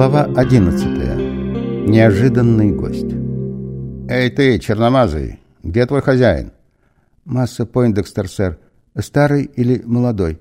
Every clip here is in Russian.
Глава 11. Неожиданный гость. «Эй ты, черномазый, где твой хозяин?» «Масса Пойндекстер, сэр. Старый или молодой?»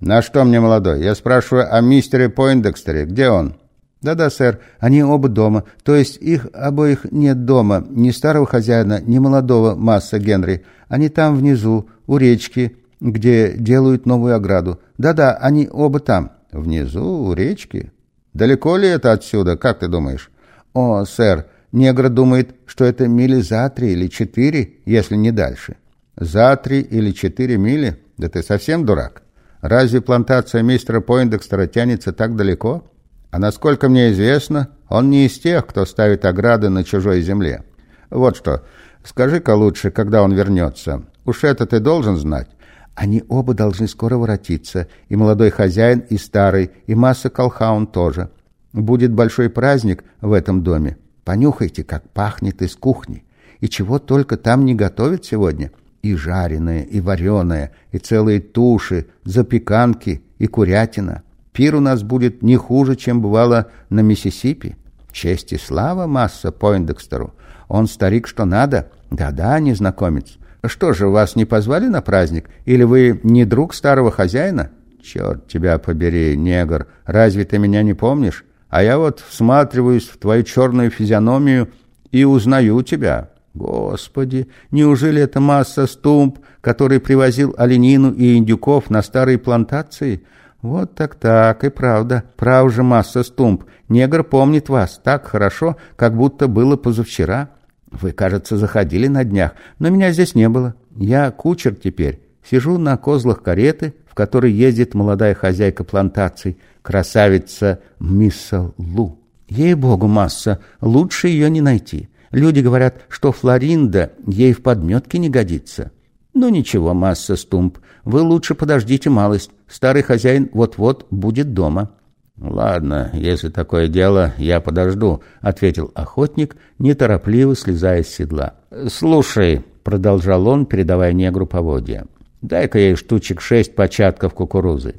«На что мне молодой? Я спрашиваю о мистере Пойндекстере. Где он?» «Да-да, сэр, они оба дома. То есть их обоих нет дома. Ни старого хозяина, ни молодого Масса Генри. Они там внизу, у речки, где делают новую ограду. Да-да, они оба там». «Внизу, у речки? Далеко ли это отсюда, как ты думаешь?» «О, сэр, негр думает, что это мили за три или четыре, если не дальше». «За три или четыре мили? Да ты совсем дурак? Разве плантация мистера Пойндекстера тянется так далеко? А насколько мне известно, он не из тех, кто ставит ограды на чужой земле. Вот что, скажи-ка лучше, когда он вернется. Уж это ты должен знать». Они оба должны скоро воротиться, и молодой хозяин, и старый, и масса Колхаун тоже. Будет большой праздник в этом доме. Понюхайте, как пахнет из кухни. И чего только там не готовят сегодня. И жареное, и вареное, и целые туши, запеканки, и курятина. Пир у нас будет не хуже, чем бывало на Миссисипи. Честь и слава масса Пойндекстеру. Он старик что надо. Да-да, незнакомец. Что же, вас не позвали на праздник? Или вы не друг старого хозяина? Черт тебя побери, негр, разве ты меня не помнишь? А я вот всматриваюсь в твою черную физиономию и узнаю тебя. Господи, неужели это масса стумп, который привозил оленину и индюков на старые плантации? Вот так-так, и правда, прав же масса стумп. Негр помнит вас так хорошо, как будто было позавчера. Вы, кажется, заходили на днях, но меня здесь не было. Я кучер теперь. Сижу на козлах кареты, в которой ездит молодая хозяйка плантаций, красавица Мисса Лу. Ей-богу, масса, лучше ее не найти. Люди говорят, что Флоринда ей в подметке не годится. Ну ничего, масса Стумп, вы лучше подождите малость. Старый хозяин вот-вот будет дома. «Ладно, если такое дело, я подожду», — ответил охотник, неторопливо слезая с седла. «Слушай», — продолжал он, передавая негру поводья, — «дай-ка ей штучек шесть початков кукурузы.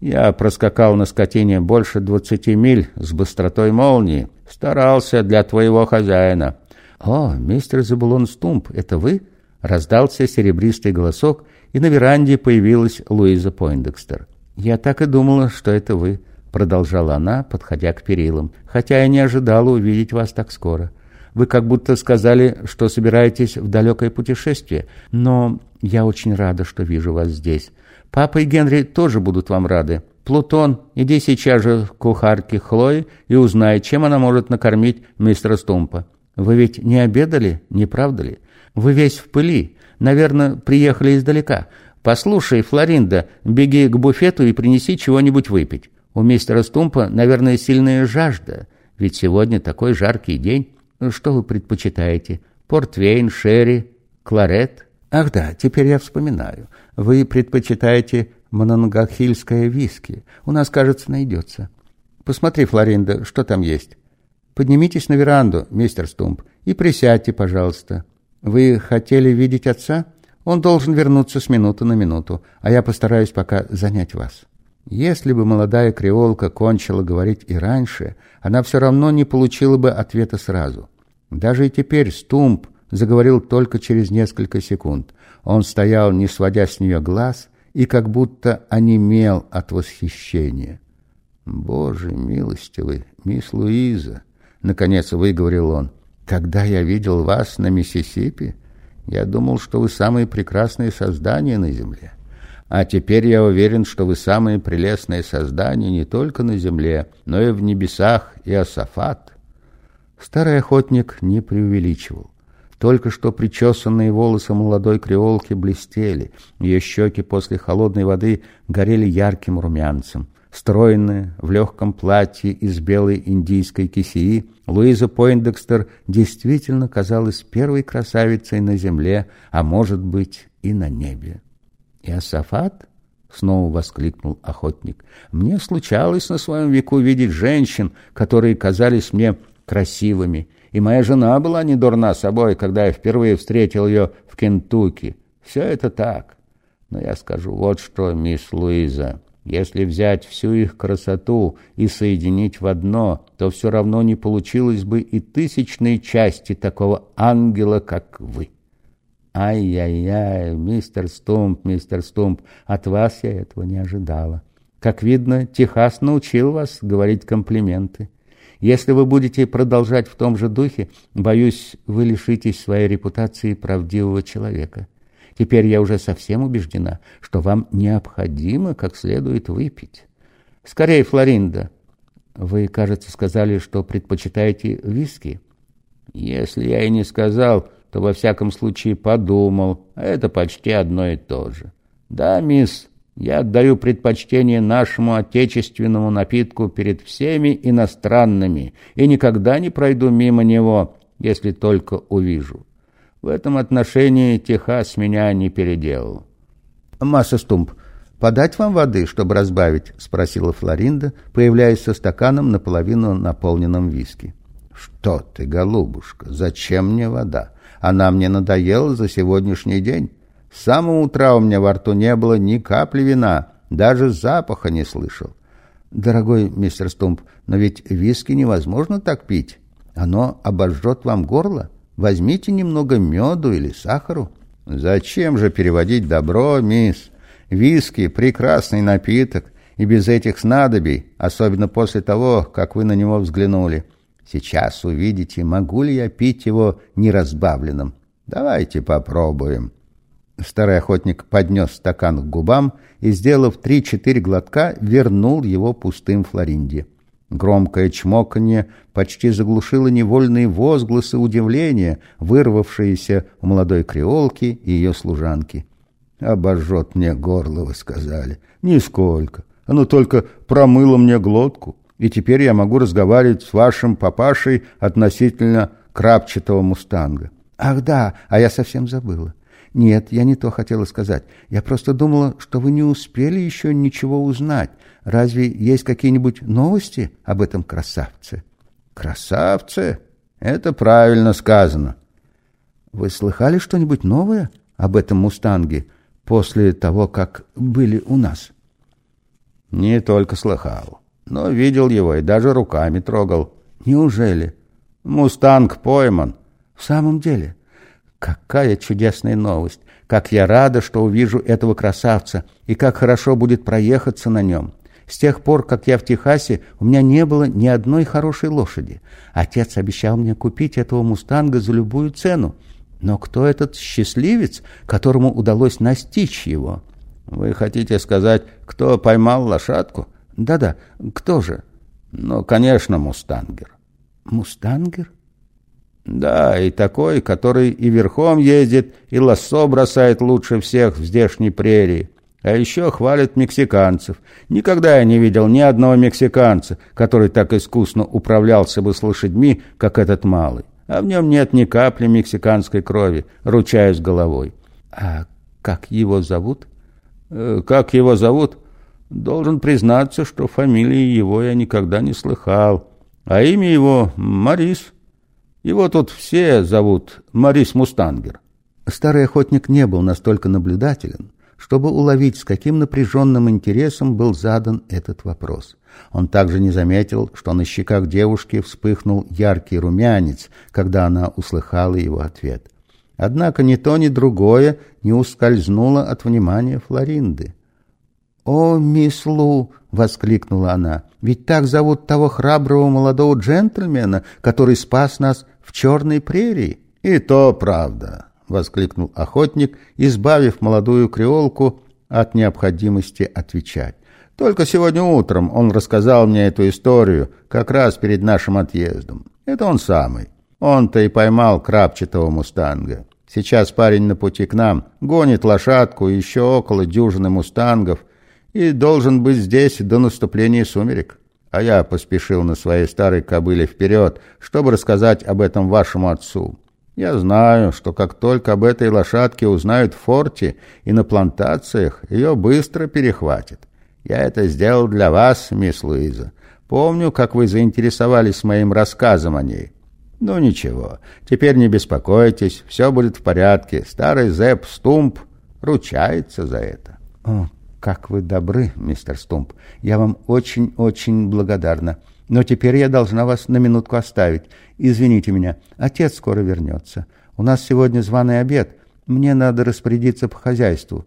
Я проскакал на скотине больше двадцати миль с быстротой молнии, старался для твоего хозяина». «О, мистер Забулон Стумп, это вы?» — раздался серебристый голосок, и на веранде появилась Луиза Пойндекстер. «Я так и думала, что это вы» продолжала она, подходя к перилам, хотя я не ожидала увидеть вас так скоро. Вы как будто сказали, что собираетесь в далекое путешествие, но я очень рада, что вижу вас здесь. Папа и Генри тоже будут вам рады. Плутон, иди сейчас же к кухарке Хлои и узнай, чем она может накормить мистера Стумпа. Вы ведь не обедали, не правда ли? Вы весь в пыли. Наверное, приехали издалека. Послушай, Флоринда, беги к буфету и принеси чего-нибудь выпить. У мистера Стумпа, наверное, сильная жажда, ведь сегодня такой жаркий день. Что вы предпочитаете? Портвейн, шерри, кларет? Ах да, теперь я вспоминаю. Вы предпочитаете мононгахильское виски. У нас, кажется, найдется. Посмотри, Флоринда, что там есть. Поднимитесь на веранду, мистер Стумп, и присядьте, пожалуйста. Вы хотели видеть отца? Он должен вернуться с минуты на минуту, а я постараюсь пока занять вас. Если бы молодая креолка кончила говорить и раньше, она все равно не получила бы ответа сразу. Даже и теперь Стумп заговорил только через несколько секунд. Он стоял, не сводя с нее глаз, и как будто онемел от восхищения. «Боже милостивый, мисс Луиза!» — наконец выговорил он. «Когда я видел вас на Миссисипи, я думал, что вы самые прекрасные создания на земле. А теперь я уверен, что вы самые прелестные создания не только на земле, но и в небесах и Асафат. Старый охотник не преувеличивал. Только что причесанные волосы молодой креолки блестели, ее щеки после холодной воды горели ярким румянцем. Стройная, в легком платье из белой индийской кисеи, Луиза Пойндекстер действительно казалась первой красавицей на земле, а может быть и на небе. «Иосафат?» — снова воскликнул охотник. «Мне случалось на своем веку видеть женщин, которые казались мне красивыми, и моя жена была не дурна собой, когда я впервые встретил ее в Кентукки. Все это так. Но я скажу вот что, мисс Луиза. Если взять всю их красоту и соединить в одно, то все равно не получилось бы и тысячной части такого ангела, как вы. Ай-яй-яй, мистер Стумп, мистер Стумп, от вас я этого не ожидала. Как видно, Техас научил вас говорить комплименты. Если вы будете продолжать в том же духе, боюсь, вы лишитесь своей репутации правдивого человека. Теперь я уже совсем убеждена, что вам необходимо как следует выпить. Скорее, Флоринда. Вы, кажется, сказали, что предпочитаете виски. Если я и не сказал, то во всяком случае подумал. А это почти одно и то же. Да, мисс, я отдаю предпочтение нашему отечественному напитку перед всеми иностранными и никогда не пройду мимо него, если только увижу. В этом отношении Техас меня не переделал. «Масса Стумп, подать вам воды, чтобы разбавить?» — спросила Флоринда, появляясь со стаканом наполовину наполненным виски. «Что ты, голубушка, зачем мне вода? Она мне надоела за сегодняшний день. С самого утра у меня во рту не было ни капли вина, даже запаха не слышал. Дорогой мистер Стумп, но ведь виски невозможно так пить. Оно обожжет вам горло. Возьмите немного меду или сахару. Зачем же переводить добро, мисс? Виски — прекрасный напиток, и без этих снадобий, особенно после того, как вы на него взглянули. Сейчас увидите, могу ли я пить его неразбавленным. Давайте попробуем. Старый охотник поднес стакан к губам и, сделав три-четыре глотка, вернул его пустым Флоринде. Громкое чмоканье почти заглушило невольные возгласы удивления, вырвавшиеся у молодой креолки и ее служанки. «Обожжет мне горло», — вы сказали. «Нисколько. Оно только промыло мне глотку, и теперь я могу разговаривать с вашим папашей относительно крапчатого мустанга». «Ах да, а я совсем забыла. «Нет, я не то хотела сказать. Я просто думала, что вы не успели еще ничего узнать. Разве есть какие-нибудь новости об этом красавце?» «Красавце? Это правильно сказано». «Вы слыхали что-нибудь новое об этом мустанге после того, как были у нас?» «Не только слыхал, но видел его и даже руками трогал». «Неужели?» «Мустанг пойман». «В самом деле?» Какая чудесная новость! Как я рада, что увижу этого красавца, и как хорошо будет проехаться на нем. С тех пор, как я в Техасе, у меня не было ни одной хорошей лошади. Отец обещал мне купить этого мустанга за любую цену. Но кто этот счастливец, которому удалось настичь его? Вы хотите сказать, кто поймал лошадку? Да-да, кто же? Ну, конечно, мустангер. Мустангер? Да, и такой, который и верхом ездит, и лассо бросает лучше всех в здешней прерии. А еще хвалят мексиканцев. Никогда я не видел ни одного мексиканца, который так искусно управлялся бы с лошадьми, как этот малый. А в нем нет ни капли мексиканской крови, ручаюсь головой. А как его зовут? Э, как его зовут? Должен признаться, что фамилии его я никогда не слыхал. А имя его Марис. Его тут все зовут Марис Мустангер. Старый охотник не был настолько наблюдателен, чтобы уловить, с каким напряженным интересом был задан этот вопрос. Он также не заметил, что на щеках девушки вспыхнул яркий румянец, когда она услыхала его ответ. Однако ни то, ни другое не ускользнуло от внимания Флоринды. «О, мисс Лу!» — воскликнула она. «Ведь так зовут того храброго молодого джентльмена, который спас нас в черной прерии. И то правда, воскликнул охотник, избавив молодую креолку от необходимости отвечать. Только сегодня утром он рассказал мне эту историю, как раз перед нашим отъездом. Это он самый. Он-то и поймал крапчатого мустанга. Сейчас парень на пути к нам, гонит лошадку еще около дюжины мустангов и должен быть здесь до наступления сумерек а я поспешил на своей старой кобыле вперед, чтобы рассказать об этом вашему отцу. Я знаю, что как только об этой лошадке узнают в форте и на плантациях, ее быстро перехватят. Я это сделал для вас, мисс Луиза. Помню, как вы заинтересовались моим рассказом о ней. Ну ничего, теперь не беспокойтесь, все будет в порядке. Старый Зэп Стумп ручается за это. Как вы добры, мистер Стумп. Я вам очень-очень благодарна. Но теперь я должна вас на минутку оставить. Извините меня, отец скоро вернется. У нас сегодня званый обед. Мне надо распорядиться по хозяйству.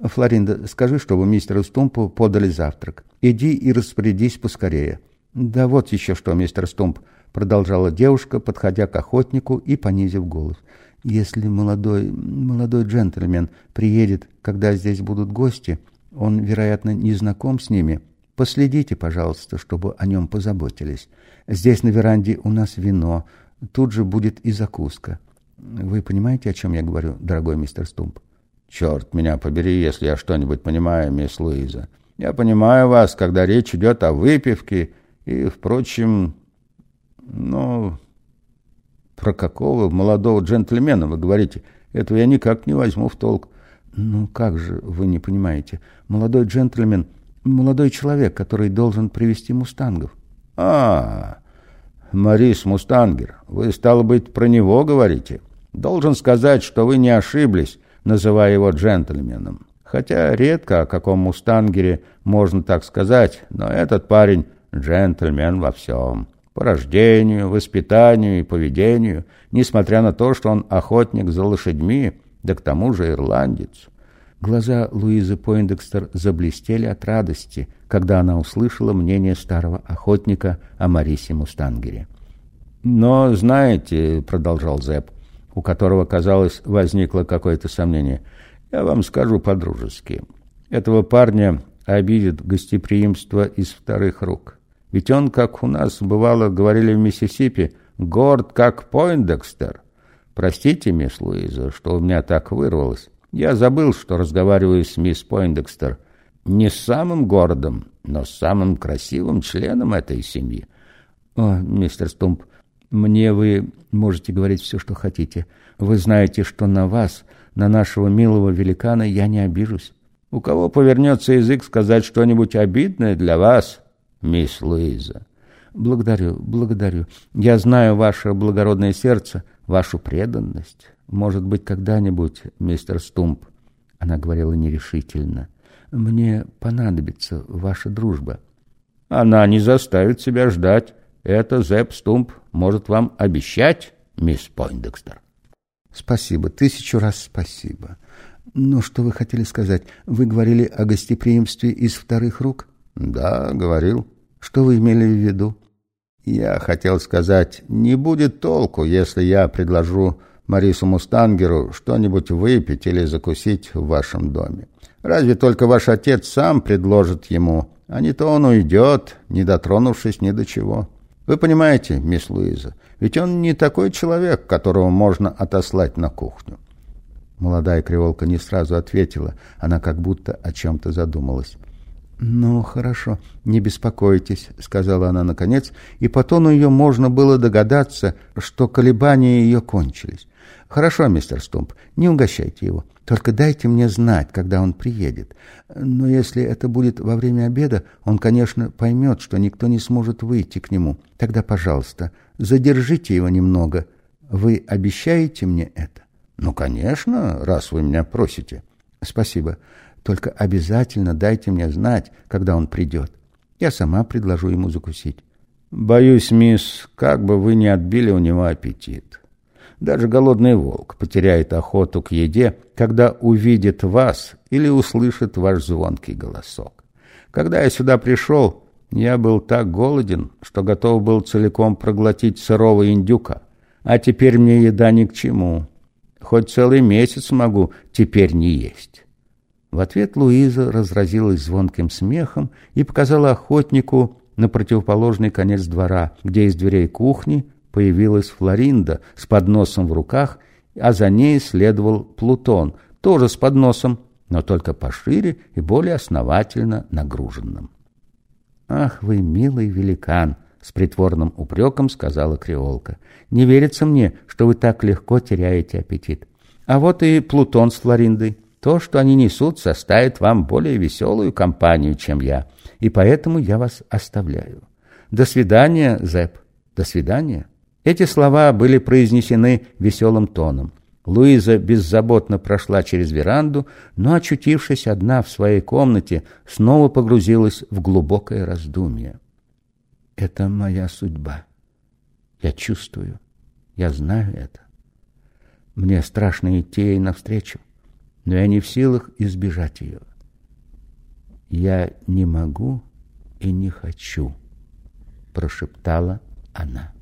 Флоринда, скажи, чтобы мистеру Стумпу подали завтрак. Иди и распорядись поскорее. Да вот еще что, мистер Стумп, продолжала девушка, подходя к охотнику и понизив голос. Если молодой, молодой джентльмен приедет, когда здесь будут гости, он, вероятно, не знаком с ними, Последите, пожалуйста, чтобы о нем позаботились. Здесь на веранде у нас вино, тут же будет и закуска. Вы понимаете, о чем я говорю, дорогой мистер Стумп? Черт меня побери, если я что-нибудь понимаю, мисс Луиза. Я понимаю вас, когда речь идет о выпивке и, впрочем, ну, про какого молодого джентльмена вы говорите? Этого я никак не возьму в толк. Ну, как же вы не понимаете? Молодой джентльмен — молодой человек, который должен привести мустангов. А, Марис Мустангер, вы, стало быть, про него говорите? Должен сказать, что вы не ошиблись, называя его джентльменом. Хотя редко о каком мустангере можно так сказать, но этот парень джентльмен во всем. По рождению, воспитанию и поведению, несмотря на то, что он охотник за лошадьми, да к тому же ирландец. Глаза Луизы Пойндекстер заблестели от радости, когда она услышала мнение старого охотника о Марисе Мустангере. «Но, знаете, — продолжал Зэп, у которого, казалось, возникло какое-то сомнение, — я вам скажу по-дружески. Этого парня обидит гостеприимство из вторых рук. Ведь он, как у нас бывало говорили в Миссисипи, горд, как Пойндекстер. Простите, мисс Луиза, что у меня так вырвалось». Я забыл, что разговариваю с мисс Пойндекстер не с самым гордым, но с самым красивым членом этой семьи. О, мистер Стумп, мне вы можете говорить все, что хотите. Вы знаете, что на вас, на нашего милого великана, я не обижусь. У кого повернется язык сказать что-нибудь обидное для вас, мисс Луиза? Благодарю, благодарю. Я знаю ваше благородное сердце, вашу преданность. Может быть, когда-нибудь, мистер Стумп, она говорила нерешительно, мне понадобится ваша дружба. Она не заставит себя ждать. Это Зепп Стумп может вам обещать, мисс Пойндекстер. Спасибо, тысячу раз спасибо. Но что вы хотели сказать? Вы говорили о гостеприимстве из вторых рук? Да, говорил. Что вы имели в виду? Я хотел сказать, не будет толку, если я предложу Марису Мустангеру что-нибудь выпить или закусить в вашем доме. Разве только ваш отец сам предложит ему, а не то он уйдет, не дотронувшись ни до чего. Вы понимаете, мисс Луиза, ведь он не такой человек, которого можно отослать на кухню. Молодая криволка не сразу ответила, она как будто о чем-то задумалась. «Ну, хорошо, не беспокойтесь», — сказала она наконец, и по тону ее можно было догадаться, что колебания ее кончились. «Хорошо, мистер Стумп, не угощайте его. Только дайте мне знать, когда он приедет. Но если это будет во время обеда, он, конечно, поймет, что никто не сможет выйти к нему. Тогда, пожалуйста, задержите его немного. Вы обещаете мне это?» «Ну, конечно, раз вы меня просите». «Спасибо. Только обязательно дайте мне знать, когда он придет. Я сама предложу ему закусить». «Боюсь, мисс, как бы вы не отбили у него аппетит». Даже голодный волк потеряет охоту к еде, когда увидит вас или услышит ваш звонкий голосок. Когда я сюда пришел, я был так голоден, что готов был целиком проглотить сырого индюка. А теперь мне еда ни к чему. Хоть целый месяц могу теперь не есть». В ответ Луиза разразилась звонким смехом и показала охотнику на противоположный конец двора, где из дверей кухни появилась Флоринда с подносом в руках, а за ней следовал Плутон, тоже с подносом, но только пошире и более основательно нагруженным. «Ах вы, милый великан!» — с притворным упреком сказала креолка. «Не верится мне, что вы так легко теряете аппетит. А вот и Плутон с Флориндой. То, что они несут, составит вам более веселую компанию, чем я, и поэтому я вас оставляю. До свидания, Зэп, до свидания». Эти слова были произнесены веселым тоном. Луиза беззаботно прошла через веранду, но, очутившись одна в своей комнате, снова погрузилась в глубокое раздумье. «Это моя судьба. Я чувствую, я знаю это. Мне страшно идти ей навстречу, но я не в силах избежать ее. Я не могу и не хочу», — прошептала она.